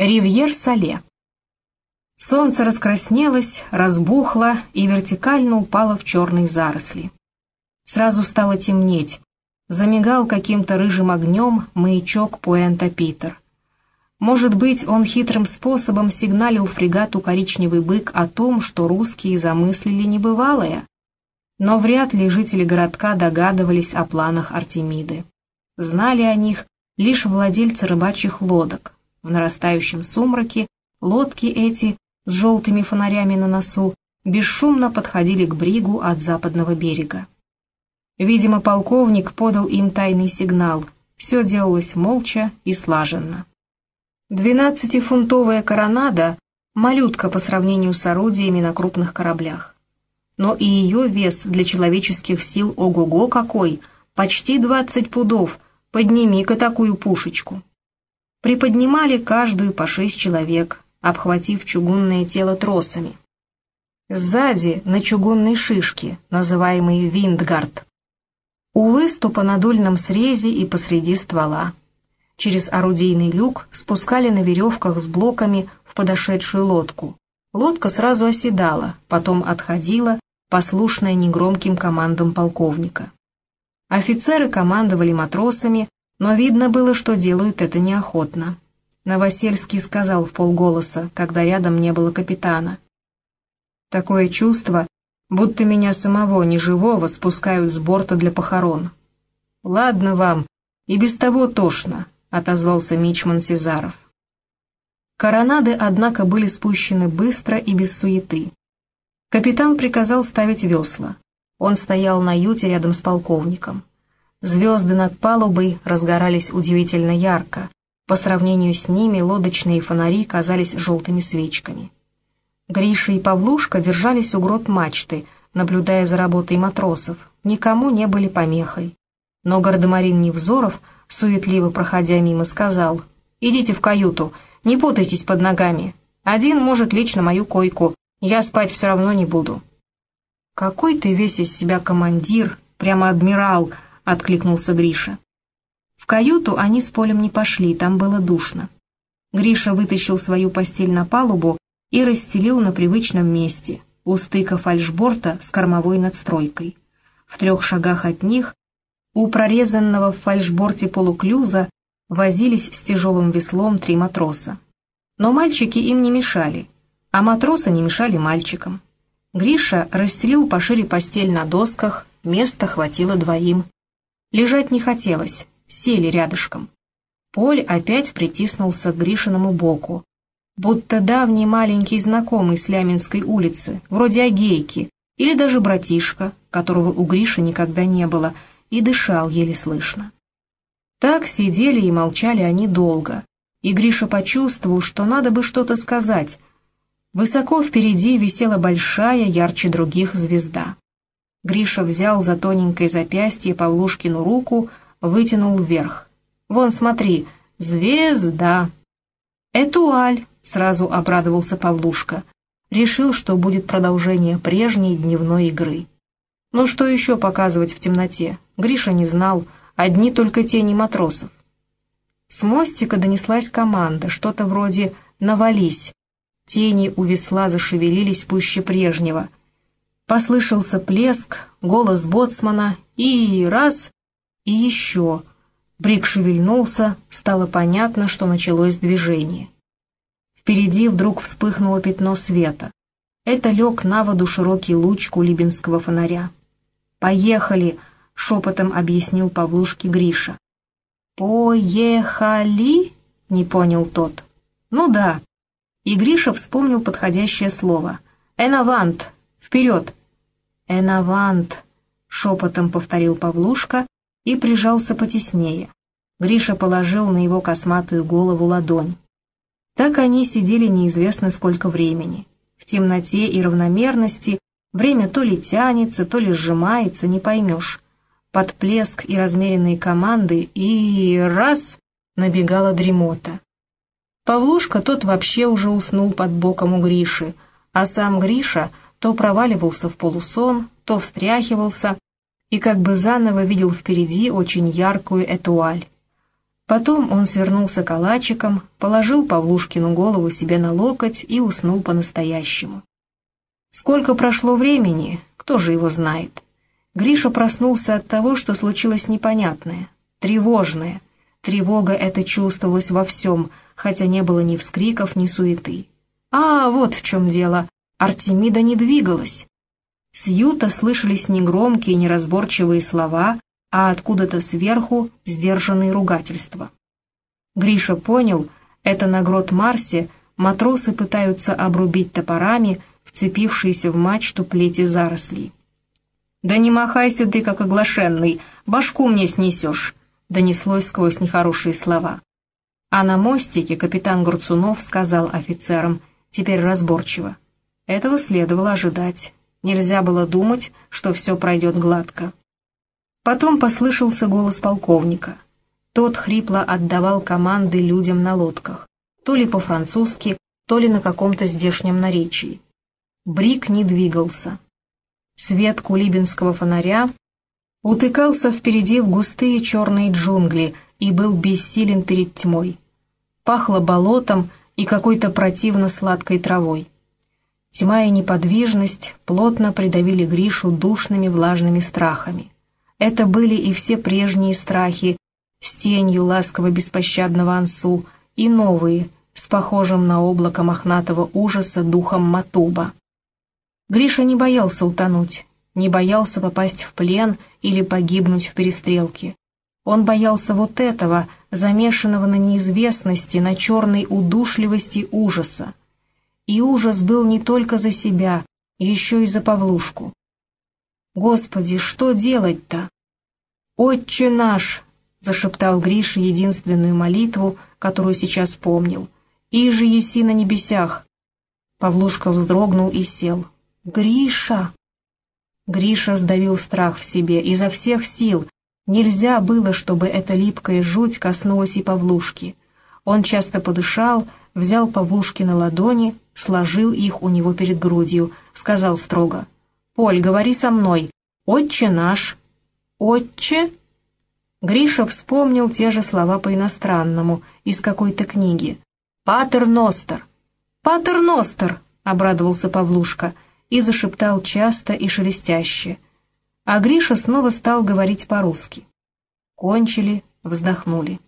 Ривьер-Сале. Солнце раскраснелось, разбухло и вертикально упало в черные заросли. Сразу стало темнеть. Замигал каким-то рыжим огнем маячок Пуэнто-Питер. Может быть, он хитрым способом сигналил фрегату «Коричневый бык» о том, что русские замыслили небывалое. Но вряд ли жители городка догадывались о планах Артемиды. Знали о них лишь владельцы рыбачьих лодок, в нарастающем сумраке лодки эти с желтыми фонарями на носу бесшумно подходили к бригу от западного берега. Видимо, полковник подал им тайный сигнал. Все делалось молча и слаженно. Двенадцатифунтовая коронада — малютка по сравнению с орудиями на крупных кораблях. Но и ее вес для человеческих сил ого-го какой, почти двадцать пудов, подними-ка такую пушечку приподнимали каждую по шесть человек, обхватив чугунное тело тросами. Сзади на чугунной шишке, называемой виндгард. У выступа на дульном срезе и посреди ствола. Через орудийный люк спускали на веревках с блоками в подошедшую лодку. Лодка сразу оседала, потом отходила, послушная негромким командам полковника. Офицеры командовали матросами, но видно было, что делают это неохотно. Новосельский сказал в полголоса, когда рядом не было капитана. «Такое чувство, будто меня самого неживого спускают с борта для похорон». «Ладно вам, и без того тошно», — отозвался Мичман Сезаров. Коронады, однако, были спущены быстро и без суеты. Капитан приказал ставить весла. Он стоял на юте рядом с полковником. Звезды над палубой разгорались удивительно ярко. По сравнению с ними лодочные фонари казались желтыми свечками. Гриша и Павлушка держались у грот мачты, наблюдая за работой матросов, никому не были помехой. Но гардемарин Невзоров, суетливо проходя мимо, сказал, «Идите в каюту, не путайтесь под ногами. Один может лечь на мою койку, я спать все равно не буду». «Какой ты весь из себя командир, прямо адмирал», — откликнулся Гриша. В каюту они с Полем не пошли, там было душно. Гриша вытащил свою постель на палубу и расстелил на привычном месте, у стыка фальшборта с кормовой надстройкой. В трех шагах от них, у прорезанного в фальшборте полуклюза, возились с тяжелым веслом три матроса. Но мальчики им не мешали, а матросы не мешали мальчикам. Гриша расстелил пошире постель на досках, места хватило двоим. Лежать не хотелось, сели рядышком. Поль опять притиснулся к Гришиному боку, будто давний маленький знакомый с Ляминской улицы, вроде Агейки, или даже братишка, которого у Гриши никогда не было, и дышал еле слышно. Так сидели и молчали они долго, и Гриша почувствовал, что надо бы что-то сказать. Высоко впереди висела большая, ярче других звезда. Гриша взял за тоненькое запястье Павлушкину руку, вытянул вверх. «Вон, смотри, звезда!» «Этуаль!» — сразу обрадовался Павлушка. Решил, что будет продолжение прежней дневной игры. Ну что еще показывать в темноте? Гриша не знал, одни только тени матросов. С мостика донеслась команда, что-то вроде «навались». Тени у весла зашевелились пуще прежнего — Послышался плеск, голос боцмана и раз, и еще. Брик шевельнулся, стало понятно, что началось движение. Впереди вдруг вспыхнуло пятно света. Это лег на воду широкий луч кулибинского фонаря. «Поехали!» — шепотом объяснил Павлушке Гриша. «Поехали?» — не понял тот. «Ну да». И Гриша вспомнил подходящее слово. «Энавант! Вперед!» «Энавант!» — шепотом повторил Павлушка и прижался потеснее. Гриша положил на его косматую голову ладонь. Так они сидели неизвестно сколько времени. В темноте и равномерности время то ли тянется, то ли сжимается, не поймешь. Под плеск и размеренные команды и раз набегала дремота. Павлушка тот вообще уже уснул под боком у Гриши, а сам Гриша то проваливался в полусон, то встряхивался и как бы заново видел впереди очень яркую этуаль. Потом он свернулся калачиком, положил Павлушкину голову себе на локоть и уснул по-настоящему. Сколько прошло времени, кто же его знает? Гриша проснулся от того, что случилось непонятное, тревожное. Тревога эта чувствовалась во всем, хотя не было ни вскриков, ни суеты. А, вот в чем дело. Артемида не двигалась. С юта слышались негромкие, неразборчивые слова, а откуда-то сверху сдержанные ругательства. Гриша понял, это на грот Марсе матросы пытаются обрубить топорами вцепившиеся в мачту плети зарослей. «Да не махайся ты, как оглашенный, башку мне снесешь», — донеслось сквозь нехорошие слова. А на мостике капитан Гурцунов сказал офицерам, теперь разборчиво. Этого следовало ожидать. Нельзя было думать, что все пройдет гладко. Потом послышался голос полковника. Тот хрипло отдавал команды людям на лодках, то ли по-французски, то ли на каком-то здешнем наречии. Брик не двигался. Свет кулибинского фонаря утыкался впереди в густые черные джунгли и был бессилен перед тьмой. Пахло болотом и какой-то противно сладкой травой. Тьма и неподвижность плотно придавили Гришу душными влажными страхами. Это были и все прежние страхи, с тенью ласково-беспощадного Ансу, и новые, с похожим на облако мохнатого ужаса духом Матуба. Гриша не боялся утонуть, не боялся попасть в плен или погибнуть в перестрелке. Он боялся вот этого, замешанного на неизвестности, на черной удушливости ужаса. И ужас был не только за себя, еще и за Павлушку. Господи, что делать-то? «Отче наш!» — зашептал Гриша единственную молитву, которую сейчас помнил. «И же еси на небесях!» Павлушка вздрогнул и сел. «Гриша!» Гриша сдавил страх в себе изо всех сил. Нельзя было, чтобы эта липкая жуть коснулась и Павлушки. Он часто подышал, взял Павлушки на ладони, сложил их у него перед грудью, сказал строго — «Поль, говори со мной. Отче наш». «Отче?» Гриша вспомнил те же слова по-иностранному, из какой-то книги. «Патер Ностер». «Патер Ностер», — обрадовался Павлушка и зашептал часто и шелестяще. А Гриша снова стал говорить по-русски. Кончили, вздохнули.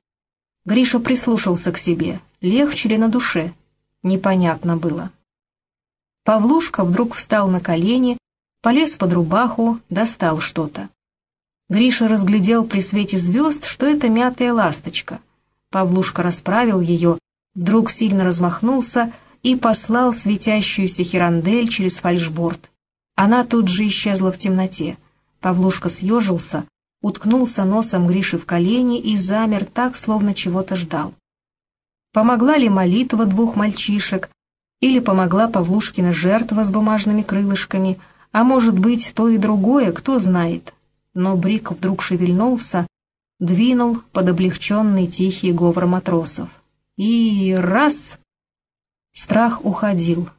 Гриша прислушался к себе, легче ли на душе. Непонятно было. Павлушка вдруг встал на колени полез под рубаху, достал что-то. Гриша разглядел при свете звезд, что это мятая ласточка. Павлушка расправил ее, вдруг сильно размахнулся и послал светящуюся херандель через фальшборд. Она тут же исчезла в темноте. Павлушка съежился, уткнулся носом Гриши в колени и замер так, словно чего-то ждал. Помогла ли молитва двух мальчишек, или помогла Павлушкина жертва с бумажными крылышками — а может быть, то и другое, кто знает. Но Брик вдруг шевельнулся, двинул под облегченный тихий говор матросов. И раз! Страх уходил.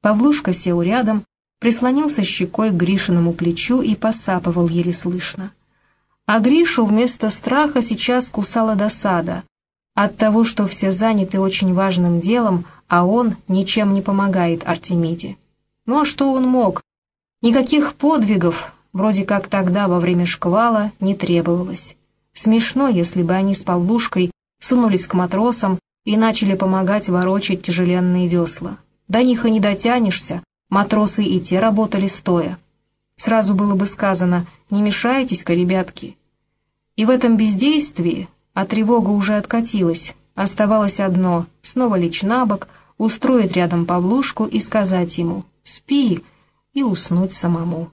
Павлушка сел рядом, прислонился щекой к Гришиному плечу и посапывал еле слышно. А Гришу вместо страха сейчас кусала досада от того, что все заняты очень важным делом, а он ничем не помогает Артемиде. Ну а что он мог? Никаких подвигов, вроде как тогда во время шквала, не требовалось. Смешно, если бы они с Павлушкой сунулись к матросам и начали помогать ворочать тяжеленные весла. До них и не дотянешься, матросы и те работали стоя. Сразу было бы сказано «не мешайтесь-ка, ребятки». И в этом бездействии, а тревога уже откатилась, оставалось одно — снова лечь на бок, устроить рядом Павлушку и сказать ему «спи», и уснуть самому.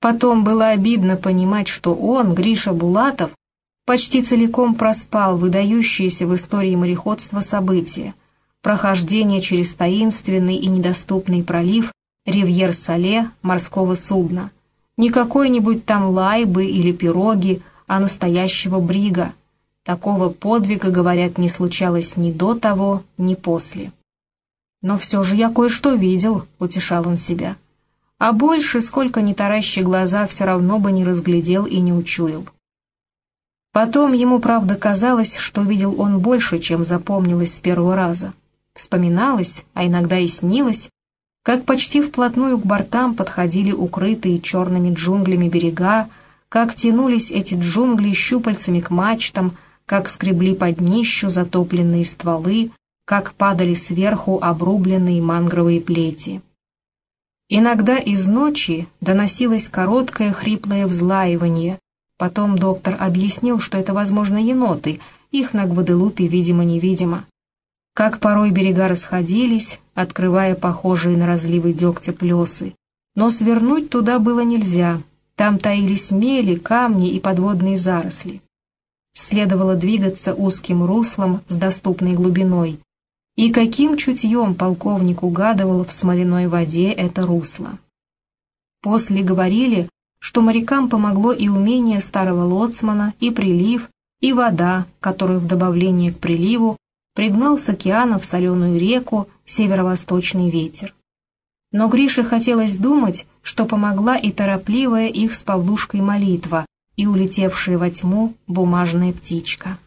Потом было обидно понимать, что он, Гриша Булатов, почти целиком проспал выдающиеся в истории мореходства события, прохождение через таинственный и недоступный пролив Ривьер-Сале морского судна, не какой-нибудь там лайбы или пироги, а настоящего брига. Такого подвига, говорят, не случалось ни до того, ни после. «Но все же я кое-что видел», — утешал он себя. А больше, сколько ни таращи глаза, все равно бы не разглядел и не учуял. Потом ему, правда, казалось, что видел он больше, чем запомнилось с первого раза. Вспоминалось, а иногда и снилось, как почти вплотную к бортам подходили укрытые черными джунглями берега, как тянулись эти джунгли щупальцами к мачтам, как скребли под днищу затопленные стволы, как падали сверху обрубленные мангровые плети. Иногда из ночи доносилось короткое хриплое взлаивание, потом доктор объяснил, что это, возможно, еноты, их на Гваделупе видимо-невидимо. Как порой берега расходились, открывая похожие на разливы дегтя плесы, но свернуть туда было нельзя, там таились мели, камни и подводные заросли. Следовало двигаться узким руслом с доступной глубиной. И каким чутьем полковник угадывал в смоляной воде это русло. После говорили, что морякам помогло и умение старого лоцмана, и прилив, и вода, которую в добавление к приливу пригнал с океана в соленую реку северо-восточный ветер. Но Грише хотелось думать, что помогла и торопливая их с Павлушкой молитва, и улетевшая во тьму бумажная птичка.